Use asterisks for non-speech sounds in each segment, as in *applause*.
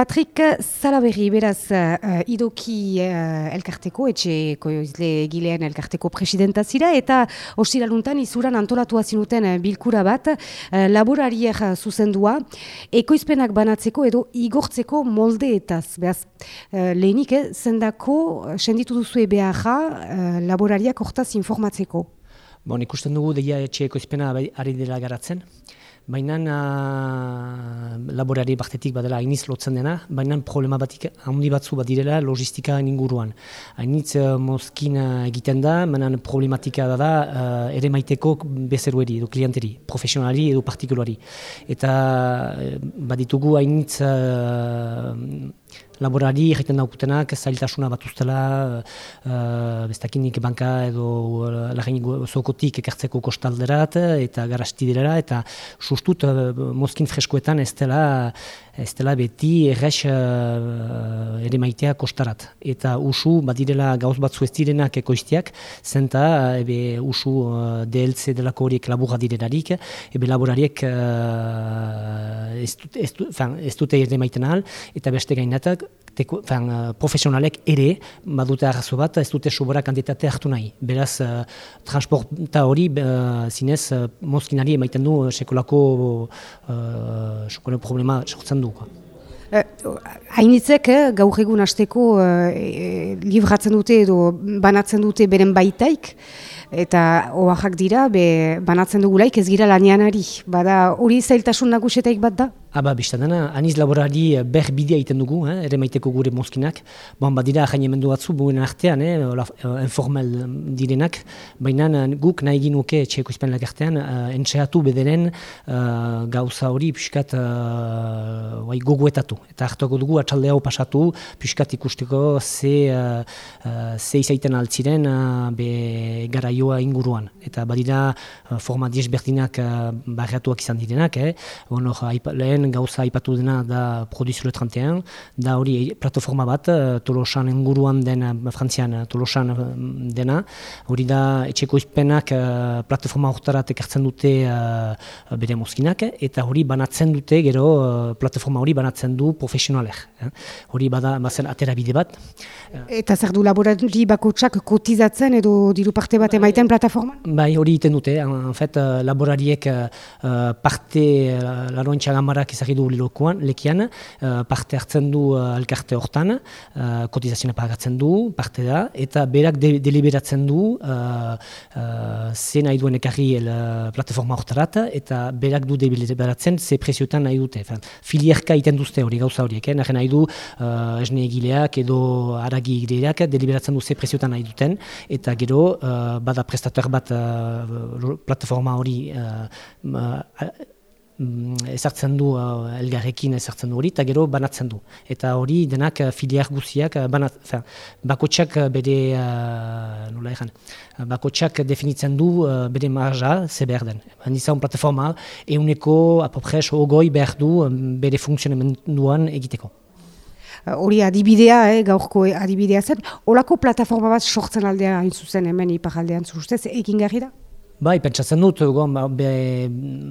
Patrik Zalaberri, beraz, uh, idoki uh, elkarteko, etxe izle gilean elkarteko presidenta zira, eta ostiraluntan izuran antolatu azinuten uh, bilkura bat, uh, laborariak zuzendua, ekoizpenak banatzeko edo igortzeko moldeetaz. Beraz, uh, lehenik, eh, zendako, senditu duzu ebeaja, uh, laborariak hortaz informatzeko. Bon, ikusten dugu deia etxe ekoizpena ari dela garatzen baina uh, laborari baktetik badela hainiz lotzen dena, baina problema batik handi batzu bat direla logistika inguruan. Hainitz uh, mozkin egiten da, baina problematika da da uh, ere maiteko bezerueri edo klienteri, profesionali edo partikulari. Eta baditugu hainitz uh, laborari egiten daukutenak zailtasuna bat ustela uh, bestakinik banka edo uh, lagin zokotik ekartzeko kostalderat eta garasti direla eta sustut uh, mozkin freskoetan ez dela ez dela beti errex uh, ere maitea kostarat. Eta usu badirela gauz batzu ez direnak ekoiztiak, zenta ebe usu uh, DLC delako horiek laburra direlarik, ebe laborariek uh, ez, ez, ez dute ere maiten ahal, eta beste gainatak, teko, fan, uh, profesionalek ere badute arrazo bat, ez dute sobora kanditate hartu nahi. Beraz, uh, transporta hori uh, zinez uh, mozkinari emaiten du sekolako uh, problema sortzen du. Eh, hainitzek, eh, gaur egun hasteko eh, libratzen dute edo banatzen dute beren baitaik, eta oaxak dira, be, banatzen dugulaik ez gira lanianari. Bada hori zailtasun nagusetaik bat da? Aba, biztan dena, aniz laborari eh, ber bidea iten dugu, eh, ere maiteko gure mozkinak. Bon, badira, jain emendu batzu, buen artean, eh, eh informel direnak, baina guk nahi ginuke txeko izpenlak artean, uh, entxeatu bederen uh, gauza hori piskat uh, bai, goguetatu. Eta hartuako dugu, atxalde hau pasatu, piskat ikusteko ze, uh, uh, ze izaiten altziren uh, be garaioa inguruan. Eta badira, uh, forma diesberdinak uh, barriatuak izan direnak, eh, bon, lehen gauza aipatu dena da Produzio 31, da hori plataforma bat, eh, Tolosan inguruan dena, Frantzian eh, Tolosan eh, dena, hori da etxeko izpenak plataforma horretarat ekartzen dute bere mozkinak, eta hori banatzen dute, gero plataforma hori banatzen du profesionalek. Hori bada, bazen atera bide bat. Eta zer du laborari bakotsak kotizatzen edo diru parte bat emaiten plataforma? Bai, hori iten dute, en fet, laborariek parte laroentxa gamarak elkarteak ezagir du lilokoan, lekian, parte hartzen du elkarte hortan, kotizazioa pagatzen du, parte da, eta berak de deliberatzen du uh, uh, ze nahi duen ekarri el, plataforma hortarat, eta berak du deliberatzen ze presioetan nahi dute. Filierka iten duzte hori, gauza horiek, eh? nahi du uh, esne egileak edo aragi egileak deliberatzen du ze presioetan nahi duten, eta gero uh, bada prestator bat uh, plataforma hori uh, ezartzen du elgarrekin ezartzen du hori, eta gero banatzen du. Eta hori denak uh, filiar guziak, uh, banat, fin, bakotxak uh, bere, uh, nola egan, bakotxak definitzen du uh, bere marja, ze behar den. Handizan plataforma, euneko apopres ogoi behar du bere funtzionamenduan egiteko. Hori adibidea, eh, gaurko adibidea zen, holako plataforma bat sortzen aldea hain zuzen hemen iparaldean zuztez, egin garri? Bai, pentsatzen dut, gon, ba, be,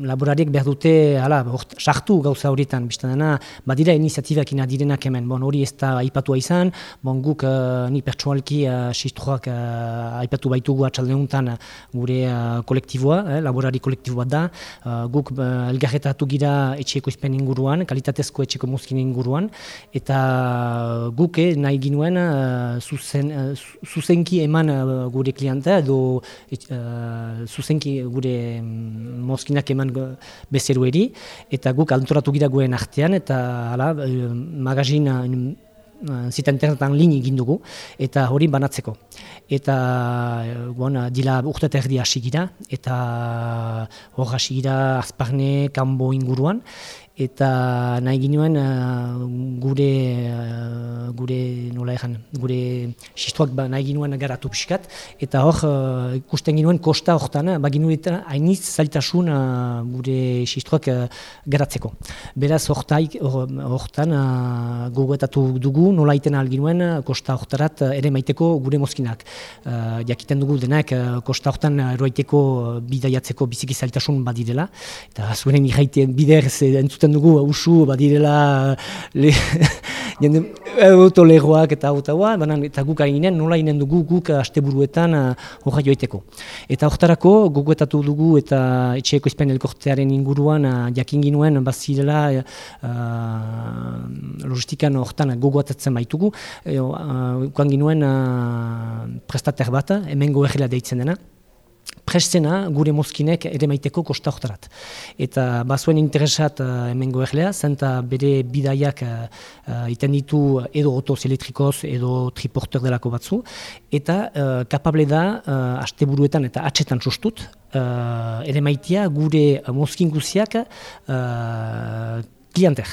laborariek behar dute, hala, sartu gauza horietan, bizten dena, badira iniziatibak direnak hemen, bon, hori ez da aipatua izan, bon, guk, uh, ni pertsualki, uh, sistroak uh, aipatu baitugu atxaldeuntan gure uh, kolektiboa, eh, laborari kolektiboa da, uh, guk uh, elgarretatu gira etxeko izpen inguruan, kalitatezko etxeko muzkin inguruan, eta guk eh, nahi ginuen uh, zuzen, uh, zuzenki eman uh, gure klienta, edo uh, zuzenki gure mm, mozkinak eman bezeru eri, eta guk alturatu gira guen artean, eta hala, eh, magazin eh, zita internetan lini egin dugu, eta hori banatzeko. Eta bon, eh, dila urte erdi hasi gira, eta hor hasi gira azparne, kanbo inguruan, eta nahi ginuen uh, gure uh, gure nola egan, gure sistuak ba, nahi ginuen garatu pixkat, eta hor uh, ikusten ginuen kosta horretan, ba ginuen hainiz zailtasun uh, gure sistuak garatzeko. Beraz hortaik horretan uh, gogoetatu dugu nola iten alginuen kosta horretarat ere maiteko gure mozkinak. Jakiten dugu denak kosta horretan eroaiteko bidaiatzeko biziki zailtasun badirela, eta zuen irraite bider entzuten ikusten dugu usu badirela le, *laughs* jende, legoak eta hau eta eta guk hainen nola hainen dugu guk asteburuetan horra joiteko. Eta horretarako gogoetatu dugu eta etxeeko izpen elkortearen inguruan jakin ginuen bazirela uh, logistikan horretan gogoetatzen baitugu. E, uh, ginuen uh, prestater bat, hemen goerrela deitzen dena prestena gure mozkinek ere maiteko kosta hortarat. Eta bazuen interesat uh, hemen goerlea, zenta bere bidaiak uh, iten ditu edo otoz elektrikoz edo triporter delako batzu, eta uh, kapable da uh, asteburuetan eta atxetan sustut, uh, ere maitea gure mozkin guziak uh, klienter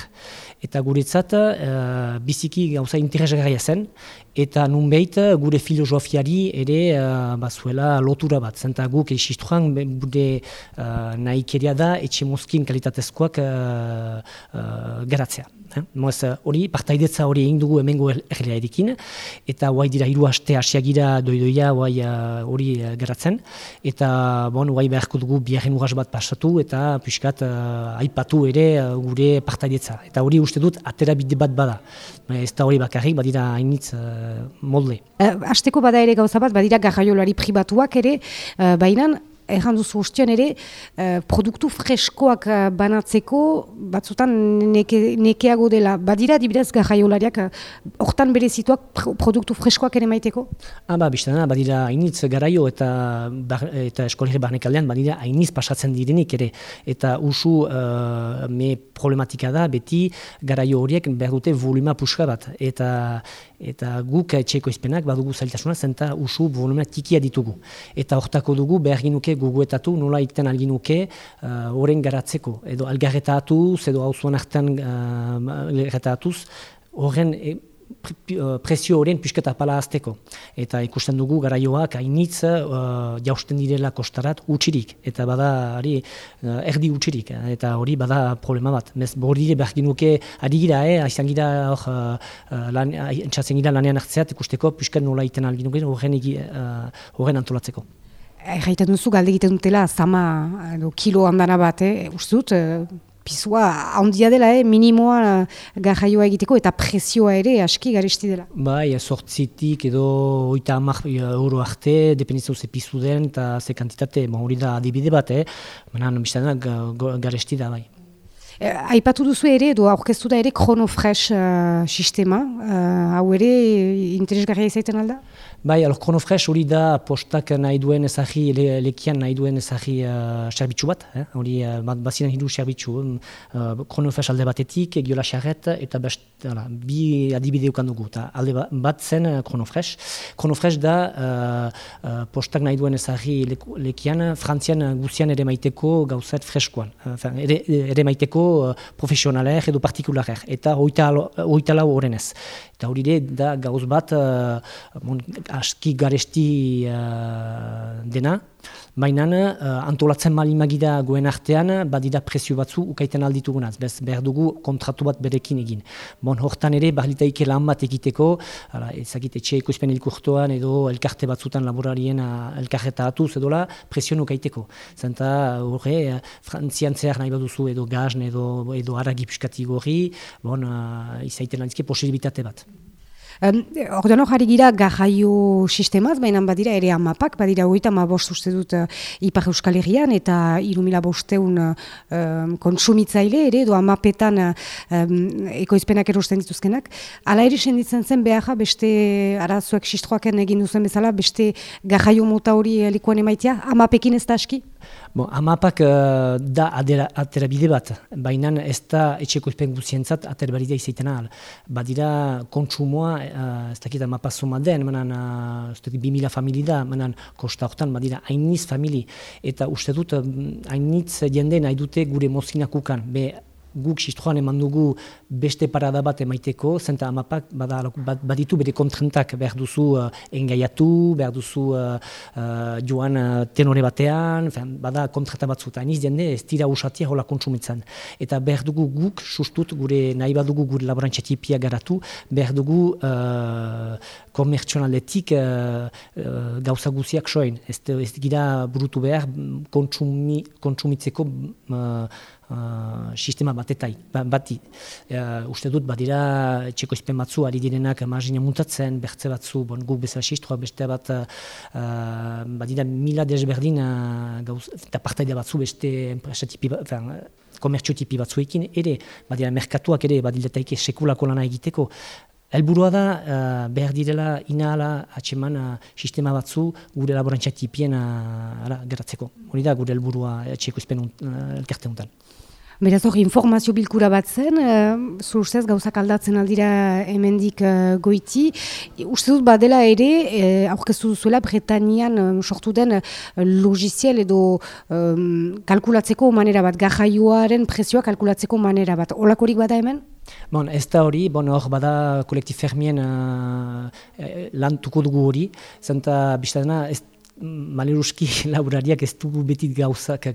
eta guretzat uh, biziki gauza interesgarria zen, eta nunbeit gure filosofiari ere uh, bazuela lotura bat, zenta guk esistuan bude uh, nahi da etxe mozkin kalitatezkoak uh, uh, geratzea. Eh? Moaz, hori, partaidetza hori egin dugu hemengo errela edikin, eta guai dira hiru aste asiagira doidoia guai hori uh, geratzen, eta bon, guai beharko dugu biharren urras bat pasatu, eta piskat uh, aipatu ere uh, gure partaidetza. Eta hori uste dut, atera bide bat bada. Ez da hori bakarrik, badira hainitz uh, molde. Uh, Azteko bada ere gauza bat, badira garraiolari pribatuak ere, uh, bainan, erran duzu ustean ere, uh, produktu freskoak uh, banatzeko, batzutan neke, nekeago dela, badira dibidez garraiolariak, eh, hortan uh, bere zituak produktu freskoak ere maiteko? Ah, ba, biztana, badira hainitz garaio eta, bar, eta eskolire barnek aldean, badira hainitz pasatzen direnik ere, eta usu uh, me problematika da, beti garaio horiek behar dute voluma puska bat, eta eta guk etxeko izpenak badugu zailtasuna zenta usu volumena tikia ditugu. Eta hortako dugu behar ginuke guguetatu nola iten alginuke horren uh, garatzeko. Edo algarretatuz, edo hauzuan artean uh, horren e, presio horien pisketa pala azteko. Eta ikusten dugu garaioak hainitz uh, jausten direla kostarat utxirik. Eta bada ari, uh, erdi utxirik. Eta hori bada problema bat. Bez, bordire behar ginuke ari gira, eh, aizan gira hor, uh, lan, entzatzen gira lanean hartzeat ikusteko piskat nola iten alginuke horren, uh, antolatzeko. Erraiten duzu galde egiten dutela zama edo kilo handana bat, eh? uste dut, eh, pizua handia dela, eh? minimoa eh, garraioa egiteko eta presioa ere aski garesti dela. Bai, sortzitik edo oita amak eh, euro arte, dependitzen ze pizu den eta ze kantitate, hori da adibide bat, eh? Baina, garesti da, bai. Eh, aipatu duzu ere, edo aurkeztu da ere, kronofresh uh, sistema, uh, hau ere interesgarria izaiten alda? Bai, alor, kronofresh hori da postak nahi duen ezagi, le, lekian nahi duen ezagi uh, serbitzu bat, eh? hori uh, bazinan hidu serbitzu, uh, kronofresh alde batetik, giola xarret, eta best, ala, bi adibide ukan dugu, eta alde ba, bat zen uh, kronofresh. Kronofresh da uh, uh, postak nahi duen ezagi lekian, frantzian guzian ere maiteko gauzat freskoan, uh, ere, ere maiteko uh, profesionaler edo partikularek, eta hoita lau horren ez. Eta hori da gauz bat, uh, aski garesti uh, dena, baina uh, antolatzen malimagida goen artean, badida presio batzu ukaiten alditugunaz, bez behar dugu kontratu bat berekin egin. Bon, hortan ere, bahlitaike lan bat egiteko, ala, ezagite etxe ekoizpen elkurtoan edo elkarte batzutan laborarien elkarreta atuz edola, presio nukaiteko. Zenta horre, frantzian zehar nahi baduzu edo gazn edo, edo aragi piskati gorri, bon, uh, izaiten lantzke posibilitate bat. Ordean hor jarri gira gajaio sistemaz, baina badira ere amapak, badira hogeita ama bost uste dut uh, Ipar Euskal Herrian eta irumila bosteun um, konsumitzaile ere, edo amapetan um, ekoizpenak erosten dituzkenak. Ala ere senditzen zen behar beste arazuak sistroaken egin duzen bezala, beste gajaio mota hori likuan emaitia, amapekin ez da aski? Bon, amapak uh, da adera, atera bide bat, baina ez da etxeko izpen guzientzat atera bide izaiten ahal. Badira kontsumoa, uh, ez dakit amapa zoma den, manan, uh, ez dakit bimila famili da, manan kosta hortan, badira hainiz famili, eta uste dut hainitz jende nahi dute gure mozinakukan, be guk sistroan eman dugu beste parada bat emaiteko, zenta amapak bada, baditu bere kontrentak behar duzu uh, engaiatu, behar duzu uh, uh, joan uh, tenore batean, fen, bada kontrata batzu, eta eniz jende ez dira usatia hola kontsumitzen. Eta behar dugu guk sustut gure nahi badugu gure laborantxetipia garatu, behar dugu uh, komertzionaletik uh, uh, gauza guziak soin. Ez, ez gira burutu behar kontsumi, kontsumitzeko uh, sistema batetai, ba, bati. uste dut, badira txeko izpen batzu, ari direnak mazina muntatzen, bertze batzu, bon, guk bezala sistroa, beste bat, uh, badira mila desberdin, uh, eta partaide batzu beste enpresatipi, komertxo tipi batzuekin, ere, badira merkatuak ere, badiletaik sekulako lana egiteko, Elburua da, uh, behar direla, inahala, atseman uh, sistema batzu gure laborantziak tipien uh, geratzeko. Hori da, gure helburua etxeko izpen uh, elkarte honetan. Beraz hori informazio bilkura bat zen, uh, zurzez gauzak aldatzen aldira hemendik uh, goiti. Uste dut badela ere, uh, aurkeztu duzuela Bretanian um, sortu den uh, logiziel edo um, kalkulatzeko manera bat, gajaioaren presioa kalkulatzeko manera bat. Olakorik bada hemen? Bon, ez da hori, bon, hor bada kolektif fermien uh, lan tuko dugu hori, zenta biztadena ez maleruski *laughs* laborariak ez dugu betit gauzak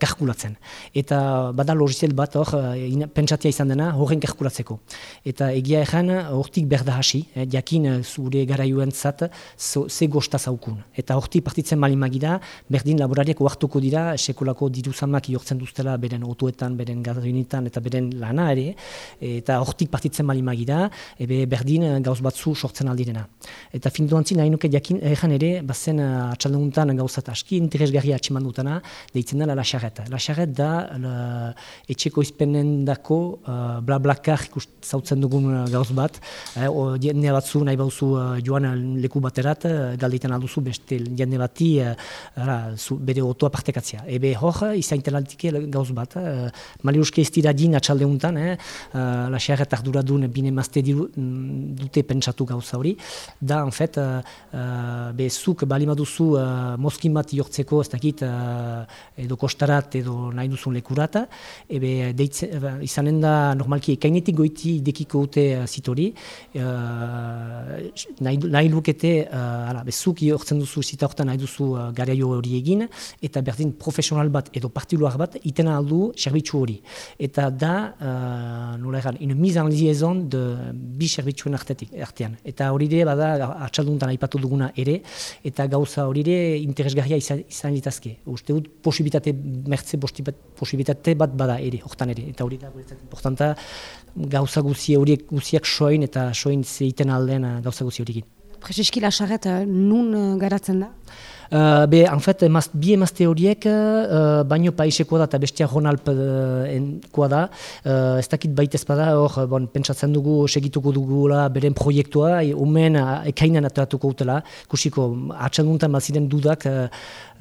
kalkulatzen. Eta bada logiziel bat hor, eh, pentsatia izan dena, horren kalkulatzeko. Eta egia ezan, hortik berda hasi, eh, jakin eh, zure garaioen zat, ze gosta zaukun. Eta hortik partitzen mali magida, berdin laborariak oartuko dira, sekolako diru zamak iortzen duztela beren otuetan, beren gazoinetan eta beren lana ere, eta hortik partitzen mali magida, ebe berdin gauz batzu sortzen aldirena. Eta fin duantzin, nahi nuke jakin ezan ere, bazen uh, atxaldeuntan gauzat aski interesgarria atximan dutana, deitzen da la xarret. La xarret da la, etxeko izpenen dako uh, bla blakar zautzen dugun uh, gauz bat, eh, o, jende batzu nahi bauzu uh, joan leku baterat, uh, galdeiten alduzu beste jende bati uh, zu, bere otoa partekatzea. Ebe hor, izainten altike gauz bat, uh, mali uske ez dira din atxaldeuntan, eh, uh, la xarret arduradun bine mazte mm, dute pentsatu gauza hori, da, en fet, uh, uh, be, zuk balima duzu uh, mozkin bat jortzeko, ez dakit, uh, edo kostarat edo nahi duzun lekurata, ebe deitze, uh, izanen da normalki ekainetik goiti dekiko ute uh, zitori, uh, nahi, nahi lukete, uh, ala, bezuk jortzen duzu zita horretan nahi duzu uh, garaio hori egin, eta berdin profesional bat edo partiluar bat itena aldu serbitzu hori. Eta da, uh, nola egan, ino mizan liaison de bi serbitzuen artean. Eta hori ere, bada, atxalduntan aipatu duguna ere, eta gauza horire interesgarria izan, izan litazke. Uste dut posibilitate, mertze posibilitate bat bada ere, hortan ere. Eta hori da, importanta, gauza guzi horiek guziak soin eta soin zeiten aldean gauza guzi horiekin. Prezeski lasarret, nun uh, garatzen da? Uh, be, en fait, emaz, bi emazte horiek, uh, baino paisekoa da eta bestia Ronalp uh, da. Uh, ez dakit baita ezpada, hor, bon, pentsatzen dugu, segituko dugula beren proiektua, e, omen uh, ekainan ateratuko utela, kusiko, atxanduntan baziren dudak, uh,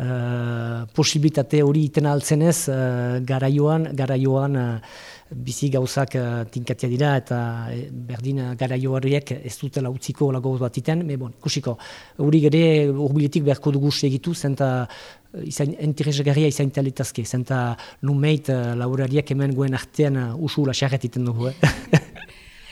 uh, posibilitate hori iten altzenez, uh, garaioan, garaioan, uh, bizi gauzak uh, tinkatia dira eta e, berdin uh, garaio horiek ez dutela utziko lagoz bat iten, me bon, kusiko, hori gere urbiletik beharko dugu segitu, zenta uh, izan interesgarria izan taletazke, zenta numeit uh, laurariak hemen guen artean uh, usu la dugu. Eh? *laughs*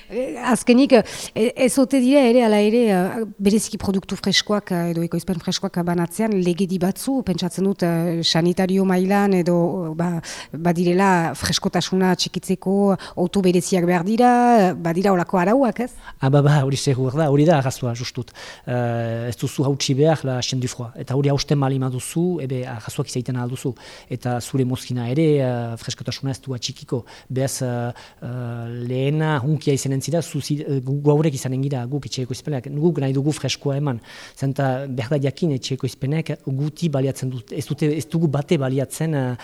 Eh, azkenik, eh, ez ote dira ere, ala ere, eh, bereziki produktu freskoak edo ekoizpen freskoak banatzean, legedi batzu, pentsatzen dut, sanitario mailan edo ba, badirela freskotasuna txikitzeko, auto bereziak behar dira, badira olako arauak, ez? Ah, ba, hori segur da, hori da arrazua, justut. Uh, ez duzu hautsi behar, la chen du froa. Eta hori hausten mali duzu, ebe arrazuak izaiten alduzu. Eta zure mozkina ere, uh, freskotasuna ez du atxikiko. Beaz, uh, uh, lehena hunkia izanen zira, eh, gu haurek izanen gira, guk etxeko izpenek, guk nahi dugu freskoa eman. Zenta behar jakin etxeko izpenek guti baliatzen dut, ez, dute, ez dugu bate baliatzen uh,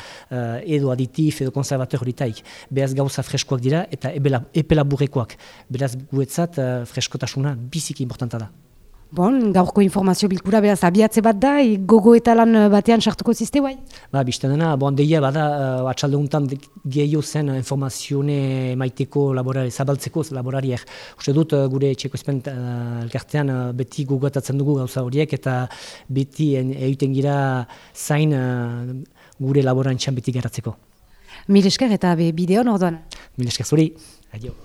edo aditif edo konservator horitaik. Beraz gauza freskoak dira eta epela burrekoak. Beraz guetzat uh, freskotasuna biziki importanta da. Bon, gaurko informazio bilkura beraz abiatze bat da, gogo eta lan eh, batean sartuko ziste bai? Ba, bizten dena, bon, deia bada, uh, atxalde honetan gehiago zen informazione maiteko laborari, zabaltzeko laborariak. Uste dut, uh, gure txeko espen uh, elkartean uh, beti gogoetatzen dugu gauza horiek, eta beti egiten gira zain uh, gure laborantxan beti geratzeko. Mil esker eta be bideon orduan? Mil esker zuri, adio.